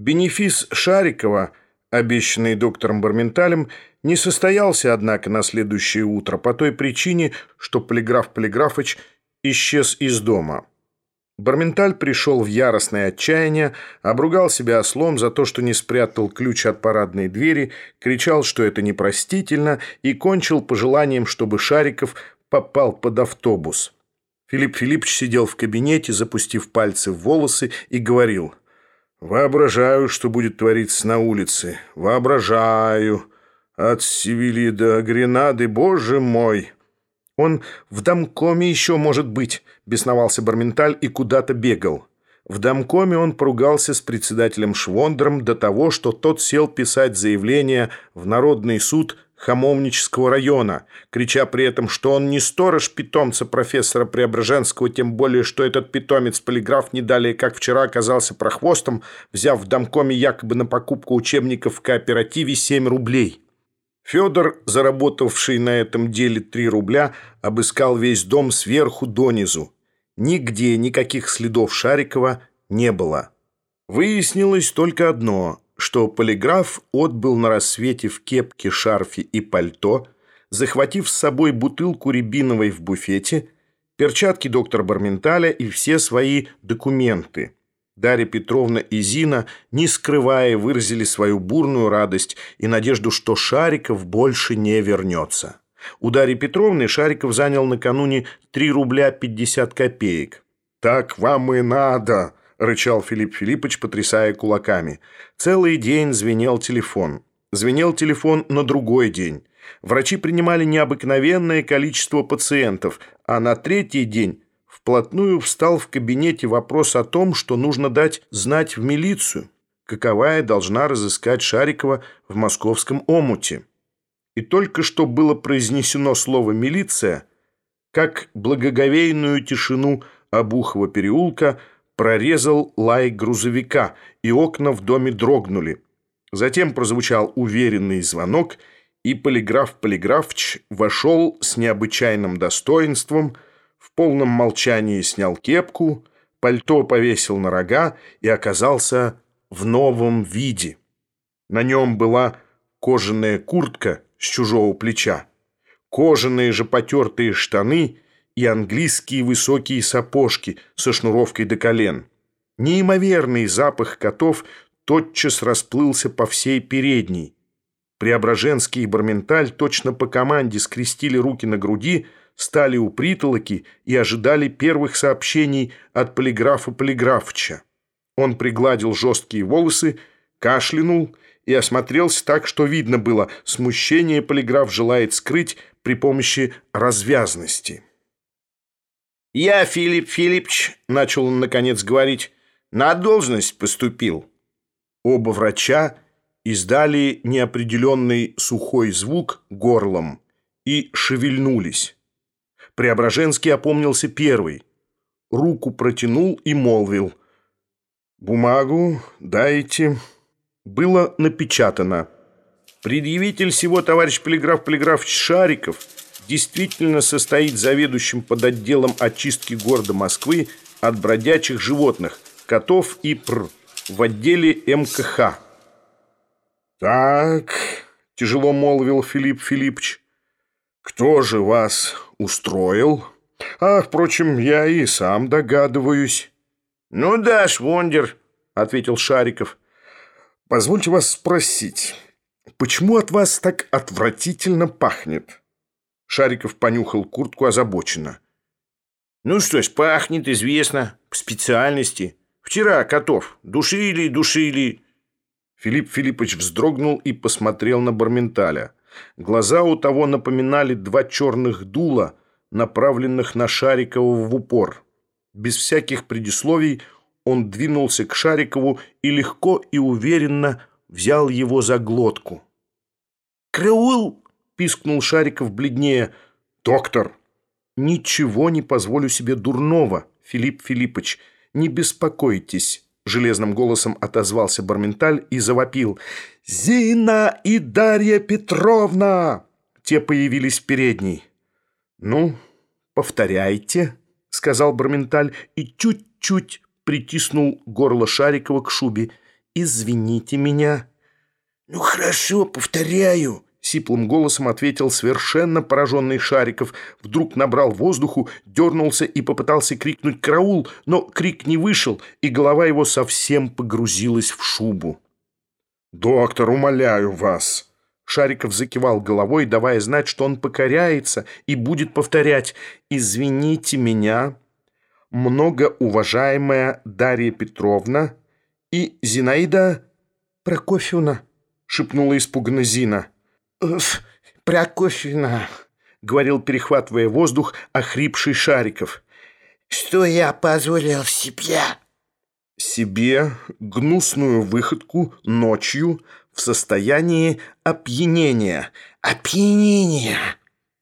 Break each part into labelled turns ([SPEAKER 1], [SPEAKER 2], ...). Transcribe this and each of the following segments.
[SPEAKER 1] Бенефис Шарикова, обещанный доктором Барменталем, не состоялся, однако, на следующее утро по той причине, что полиграф Полиграфыч исчез из дома. Барменталь пришел в яростное отчаяние, обругал себя ослом за то, что не спрятал ключ от парадной двери, кричал, что это непростительно, и кончил пожеланием, чтобы Шариков попал под автобус. Филипп Филиппович сидел в кабинете, запустив пальцы в волосы, и говорил – Воображаю, что будет твориться на улице. Воображаю. От Севильи до Гренады, боже мой!» «Он в домкоме еще может быть», — бесновался Барменталь и куда-то бегал. В домкоме он поругался с председателем Швондером до того, что тот сел писать заявление в Народный суд Хамовнического района, крича при этом, что он не сторож питомца профессора Преображенского, тем более, что этот питомец-полиграф не далее, как вчера оказался прохвостом, взяв в домкоме якобы на покупку учебников в кооперативе 7 рублей. Федор, заработавший на этом деле 3 рубля, обыскал весь дом сверху донизу. Нигде никаких следов Шарикова не было. Выяснилось только одно – что полиграф отбыл на рассвете в кепке, шарфе и пальто, захватив с собой бутылку рябиновой в буфете, перчатки доктора Барменталя и все свои документы. Дарья Петровна и Зина, не скрывая, выразили свою бурную радость и надежду, что Шариков больше не вернется. У Дарьи Петровны Шариков занял накануне 3 рубля 50 копеек. «Так вам и надо!» Рычал Филипп Филиппович, потрясая кулаками. Целый день звенел телефон. Звенел телефон на другой день. Врачи принимали необыкновенное количество пациентов, а на третий день вплотную встал в кабинете вопрос о том, что нужно дать знать в милицию, каковая должна разыскать Шарикова в московском омуте. И только что было произнесено слово «милиция», как благоговейную тишину Обухова переулка – прорезал лай грузовика, и окна в доме дрогнули. Затем прозвучал уверенный звонок, и полиграф Полиграфч вошел с необычайным достоинством, в полном молчании снял кепку, пальто повесил на рога и оказался в новом виде. На нем была кожаная куртка с чужого плеча, кожаные же потертые штаны — и английские высокие сапожки со шнуровкой до колен. Неимоверный запах котов тотчас расплылся по всей передней. Преображенский и Барменталь точно по команде скрестили руки на груди, стали у притолоки и ожидали первых сообщений от полиграфа Полиграфча. Он пригладил жесткие волосы, кашлянул и осмотрелся так, что видно было, смущение полиграф желает скрыть при помощи развязности.
[SPEAKER 2] «Я, Филипп Филиппович, — начал он наконец говорить, — на должность поступил».
[SPEAKER 1] Оба врача издали неопределенный сухой звук горлом и шевельнулись. Преображенский опомнился первый. Руку протянул и молвил. «Бумагу дайте». Было напечатано. «Предъявитель всего товарищ полиграф Полиграфович Шариков» действительно состоит заведующим под отделом очистки города Москвы от бродячих животных, котов и пр, в отделе МКХ. «Так», — тяжело молвил Филипп Филиппович, — «кто же вас устроил? А, впрочем, я и сам догадываюсь».
[SPEAKER 2] «Ну да, Швондер», — ответил Шариков.
[SPEAKER 1] «Позвольте вас спросить, почему от вас так отвратительно пахнет?» Шариков понюхал куртку озабоченно.
[SPEAKER 2] «Ну что ж, пахнет, известно, по специальности. Вчера котов душили, душили».
[SPEAKER 1] Филипп Филиппович вздрогнул и посмотрел на Барменталя. Глаза у того напоминали два черных дула, направленных на Шарикова в упор. Без всяких предисловий он двинулся к Шарикову и легко и уверенно взял его за глотку.
[SPEAKER 2] «Караул!»
[SPEAKER 1] Пискнул Шариков бледнее. «Доктор!» «Ничего не позволю себе дурного, Филипп Филиппович. Не беспокойтесь!» Железным голосом отозвался Барменталь и завопил. «Зина и Дарья Петровна!» Те появились в передней. «Ну, повторяйте», — сказал Барменталь и чуть-чуть притиснул горло Шарикова к шубе. извините меня».
[SPEAKER 2] «Ну хорошо, повторяю», —
[SPEAKER 1] сиплым голосом ответил совершенно пораженный Шариков. Вдруг набрал воздуху, дернулся и попытался крикнуть «караул», но крик не вышел, и голова его совсем погрузилась в шубу. «Доктор, умоляю вас!» Шариков закивал головой, давая знать, что он покоряется и будет повторять «Извините меня, многоуважаемая Дарья Петровна и Зинаида Прокофьевна», шепнула испуганно Зина.
[SPEAKER 2] Прокофьевна», — говорил, перехватывая воздух, охрипший Шариков. «Что я позволил себе?»
[SPEAKER 1] себе гнусную выходку ночью в состоянии опьянения.
[SPEAKER 2] Опьянения!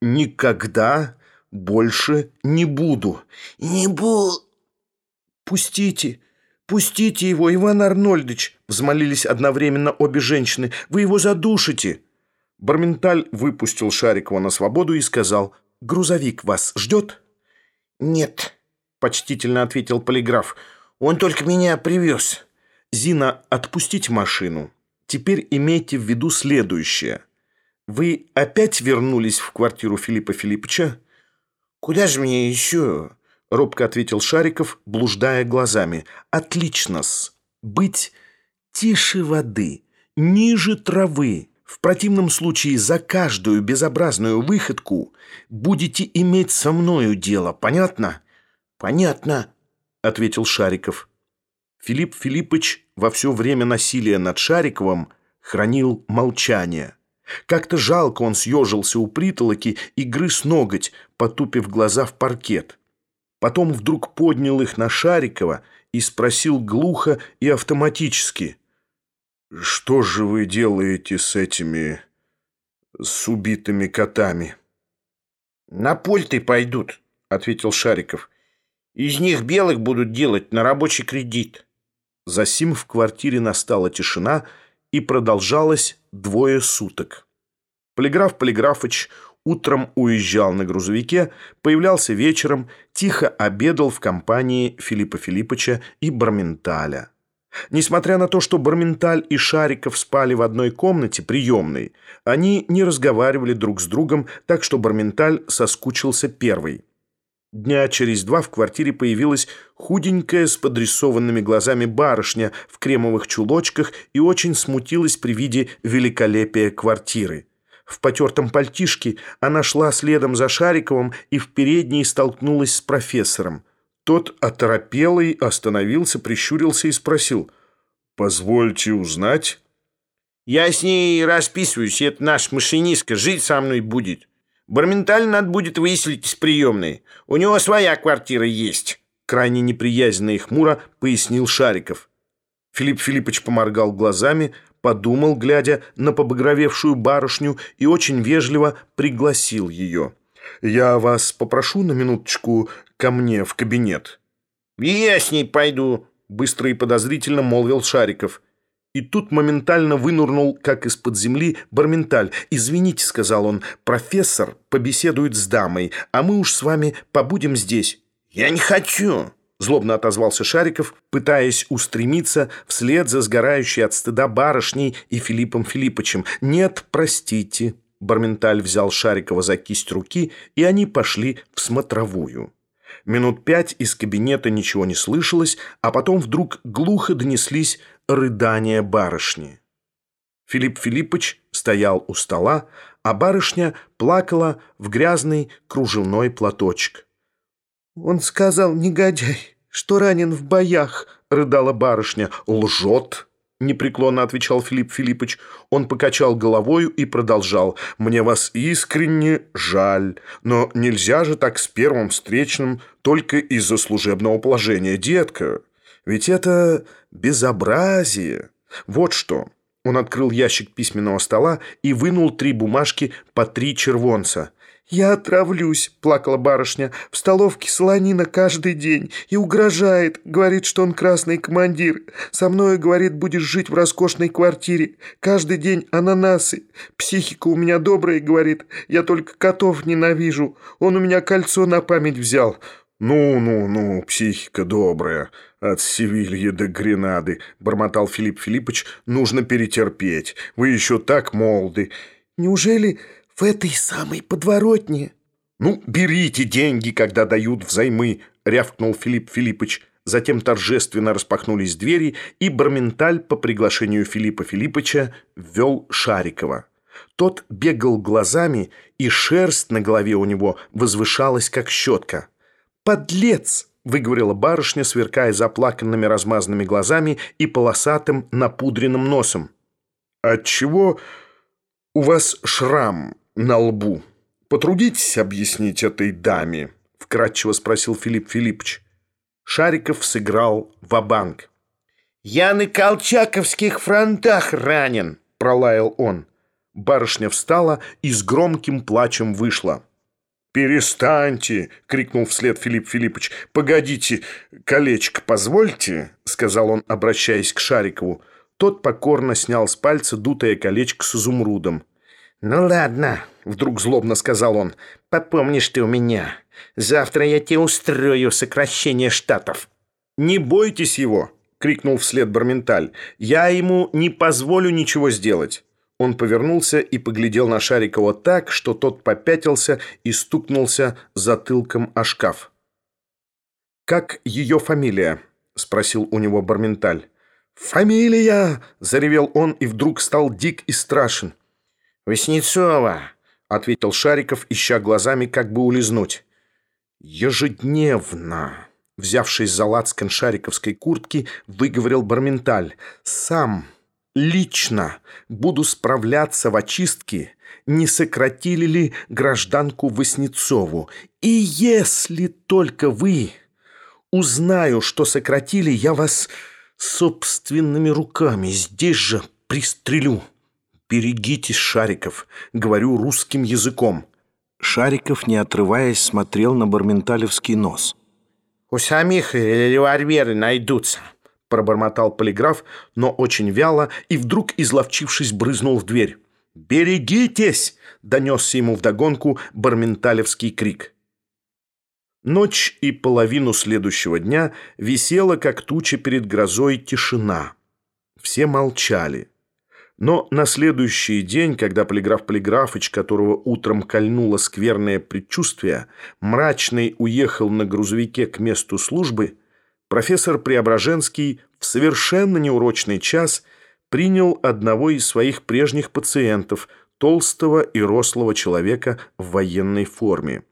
[SPEAKER 1] Никогда больше не буду.
[SPEAKER 2] Не буду.
[SPEAKER 1] Пустите, пустите его, Иван Арнольдович, взмолились одновременно обе женщины. Вы его задушите. Барменталь выпустил Шарикова на свободу и сказал, «Грузовик вас ждет?»
[SPEAKER 2] «Нет», —
[SPEAKER 1] почтительно ответил полиграф.
[SPEAKER 2] Он только меня привез».
[SPEAKER 1] «Зина, отпустите машину. Теперь имейте в виду следующее. Вы опять вернулись в квартиру Филиппа Филипповича?»
[SPEAKER 2] «Куда же мне еще?»
[SPEAKER 1] — робко ответил Шариков, блуждая глазами. «Отлично-с. Быть тише воды, ниже травы. В противном случае за каждую безобразную выходку будете иметь со мною дело. Понятно?»
[SPEAKER 2] «Понятно», —
[SPEAKER 1] ответил Шариков. Филипп Филиппович во все время насилия над Шариковым хранил молчание. Как-то жалко он съежился у притолоки и грыз ноготь, потупив глаза в паркет. Потом вдруг поднял их на Шарикова и спросил глухо и автоматически. «Что же вы делаете с этими... с убитыми котами?»
[SPEAKER 2] «На пульты пойдут», — ответил Шариков. Из них белых будут делать на рабочий кредит».
[SPEAKER 1] Засим в квартире настала тишина и продолжалась двое суток. Полиграф Полиграфыч утром уезжал на грузовике, появлялся вечером, тихо обедал в компании Филиппа Филиппыча и Барменталя. Несмотря на то, что Барменталь и Шариков спали в одной комнате, приемной, они не разговаривали друг с другом, так что Барменталь соскучился первый. Дня через два в квартире появилась худенькая с подрисованными глазами барышня в кремовых чулочках и очень смутилась при виде великолепия квартиры. В потертом пальтишке она шла следом за Шариковым и в передней столкнулась с профессором. Тот, оторопелый, остановился, прищурился и спросил «Позвольте узнать?»
[SPEAKER 2] «Я с ней расписываюсь, это наш машинистка, жить со мной будет». Барменталь надо будет выселить из приемной. У него своя квартира есть».
[SPEAKER 1] Крайне неприязненно и хмуро пояснил Шариков. Филипп Филиппович поморгал глазами, подумал, глядя на побагровевшую барышню, и очень вежливо пригласил ее. «Я вас попрошу на минуточку ко мне в кабинет».
[SPEAKER 2] «Я с ней пойду», —
[SPEAKER 1] быстро и подозрительно молвил Шариков. И тут моментально вынурнул, как из-под земли, Барменталь. «Извините», — сказал он, — «профессор побеседует с дамой, а мы уж с вами побудем здесь».
[SPEAKER 2] «Я не хочу», —
[SPEAKER 1] злобно отозвался Шариков, пытаясь устремиться вслед за сгорающей от стыда барышней и Филиппом Филиппычем. «Нет, простите». Барменталь взял Шарикова за кисть руки, и они пошли в смотровую. Минут пять из кабинета ничего не слышалось, а потом вдруг глухо донеслись рыдания барышни. Филипп Филиппович стоял у стола, а барышня плакала в грязный кружевной платочек.
[SPEAKER 3] «Он сказал, негодяй, что ранен в боях», — рыдала барышня.
[SPEAKER 1] «Лжет», — непреклонно отвечал Филипп Филиппович. Он покачал головою и продолжал. «Мне вас искренне жаль, но нельзя же так с первым встречным только из-за служебного положения, детка. Ведь это безобразие. Вот что». Он открыл ящик письменного стола и вынул три бумажки по три червонца.
[SPEAKER 3] «Я отравлюсь», — плакала барышня. «В столовке солонина каждый день. И угрожает. Говорит, что он красный командир. Со мной, говорит, будешь жить в роскошной квартире. Каждый день ананасы. Психика у меня добрая, говорит. Я только котов ненавижу. Он у меня кольцо на память взял.
[SPEAKER 1] «Ну-ну-ну, психика добрая», «От Севильи до Гренады», — бормотал Филипп Филиппович, — «нужно перетерпеть. Вы еще так молоды».
[SPEAKER 3] «Неужели в этой самой подворотне?»
[SPEAKER 1] «Ну, берите деньги, когда дают взаймы», — рявкнул Филипп Филиппович. Затем торжественно распахнулись двери, и Барменталь по приглашению Филиппа Филипповича ввел Шарикова. Тот бегал глазами, и шерсть на голове у него возвышалась, как щетка. «Подлец!» — выговорила барышня, сверкая заплаканными размазанными глазами и полосатым напудренным носом. «Отчего у вас шрам на лбу? Потрудитесь объяснить этой даме», — вкратчиво спросил Филипп Филиппович. Шариков сыграл ва-банк.
[SPEAKER 2] «Я на колчаковских фронтах ранен!» — пролаял он.
[SPEAKER 1] Барышня встала и с громким плачем вышла. «Перестаньте!» — крикнул вслед Филипп Филиппович. «Погодите, колечко позвольте?» — сказал он, обращаясь к Шарикову. Тот покорно снял с пальца дутое колечко с изумрудом.
[SPEAKER 2] «Ну ладно», — вдруг злобно сказал он, — «попомнишь ты у меня. Завтра я тебе устрою сокращение штатов».
[SPEAKER 1] «Не бойтесь его!» — крикнул вслед Барменталь. «Я ему не позволю ничего сделать». Он повернулся и поглядел на Шарикова так, что тот попятился и стукнулся затылком о шкаф. «Как ее фамилия?» — спросил у него Барменталь.
[SPEAKER 3] «Фамилия!» — заревел он и вдруг стал дик и страшен.
[SPEAKER 2] «Васнецова!»
[SPEAKER 1] — ответил Шариков, ища глазами, как бы улизнуть. «Ежедневно!» Взявшись за лацкан шариковской куртки, выговорил Барменталь. «Сам, лично буду справляться в очистке, не сократили ли гражданку Васнецову. И если только вы... Узнаю, что сократили, я вас собственными руками здесь же пристрелю. Берегитесь, Шариков, говорю русским языком». Шариков, не отрываясь, смотрел на барменталевский нос.
[SPEAKER 2] «У самих револьверы найдутся», —
[SPEAKER 1] пробормотал полиграф, но очень вяло, и вдруг, изловчившись, брызнул в дверь. «Берегитесь!» — донесся ему вдогонку барменталевский крик. Ночь и половину следующего дня висела, как туча перед грозой, тишина. Все молчали. Но на следующий день, когда полиграф Полиграфыч, которого утром кольнуло скверное предчувствие, мрачный уехал на грузовике к месту службы, профессор Преображенский в совершенно неурочный час принял одного из своих прежних пациентов, толстого и рослого человека в военной форме.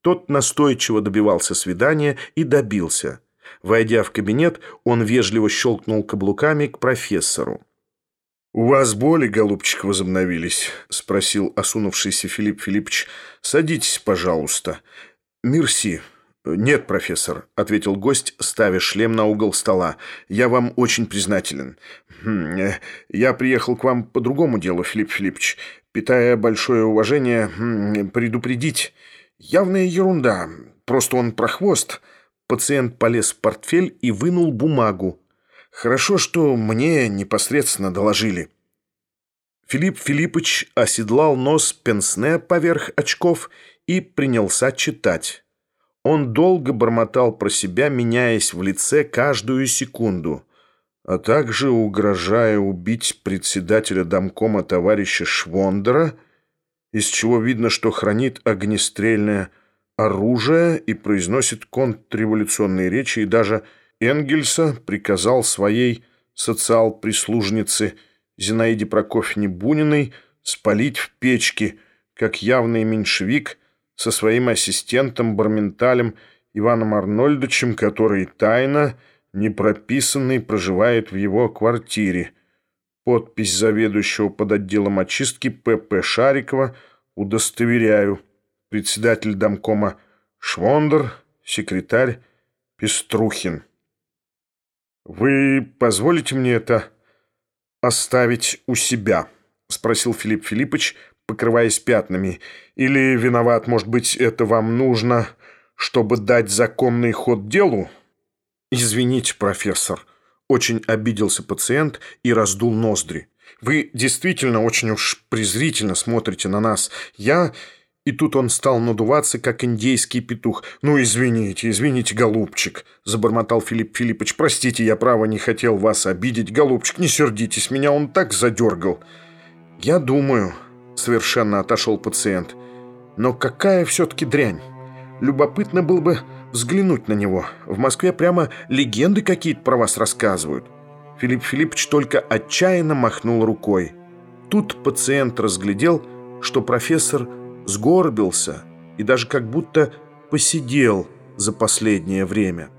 [SPEAKER 1] Тот настойчиво добивался свидания и добился. Войдя в кабинет, он вежливо щелкнул каблуками к профессору. «У вас боли, голубчик, возобновились?» — спросил осунувшийся Филипп Филиппович. «Садитесь, пожалуйста». «Мерси». «Нет, профессор», — ответил гость, ставя шлем на угол стола. «Я вам очень признателен. Хм, э, я приехал к вам по другому делу, Филипп Филиппович, питая большое уважение, хм, предупредить. Явная ерунда. Просто он прохвост». Пациент полез в портфель и вынул бумагу. Хорошо, что мне непосредственно доложили. Филипп Филиппович оседлал нос пенсне поверх очков и принялся читать. Он долго бормотал про себя, меняясь в лице каждую секунду, а также угрожая убить председателя домкома товарища Швондера, из чего видно, что хранит огнестрельное оружие и произносит контрреволюционные речи и даже Энгельса приказал своей социал-прислужнице Зинаиде Прокофьевне Буниной спалить в печке, как явный меньшевик со своим ассистентом Борменталем Иваном Арнольдовичем, который тайно, непрописанный, проживает в его квартире. Подпись заведующего подотделом очистки П.П. Шарикова удостоверяю. Председатель домкома Швондер, секретарь Пеструхин. «Вы позволите мне это оставить у себя?» — спросил Филипп Филиппович, покрываясь пятнами. «Или, виноват, может быть, это вам нужно, чтобы дать законный ход делу?» «Извините, профессор», — очень обиделся пациент и раздул ноздри. «Вы действительно очень уж презрительно смотрите на нас. Я... И тут он стал надуваться, как индейский петух. «Ну, извините, извините, голубчик», — забормотал Филипп Филиппович. «Простите, я, право, не хотел вас обидеть. Голубчик, не сердитесь, меня он так задергал». «Я думаю», — совершенно отошел пациент. «Но какая все-таки дрянь? Любопытно было бы взглянуть на него. В Москве прямо легенды какие-то про вас рассказывают». Филипп Филиппович только отчаянно махнул рукой. Тут пациент разглядел, что профессор сгорбился и даже как будто посидел за последнее время.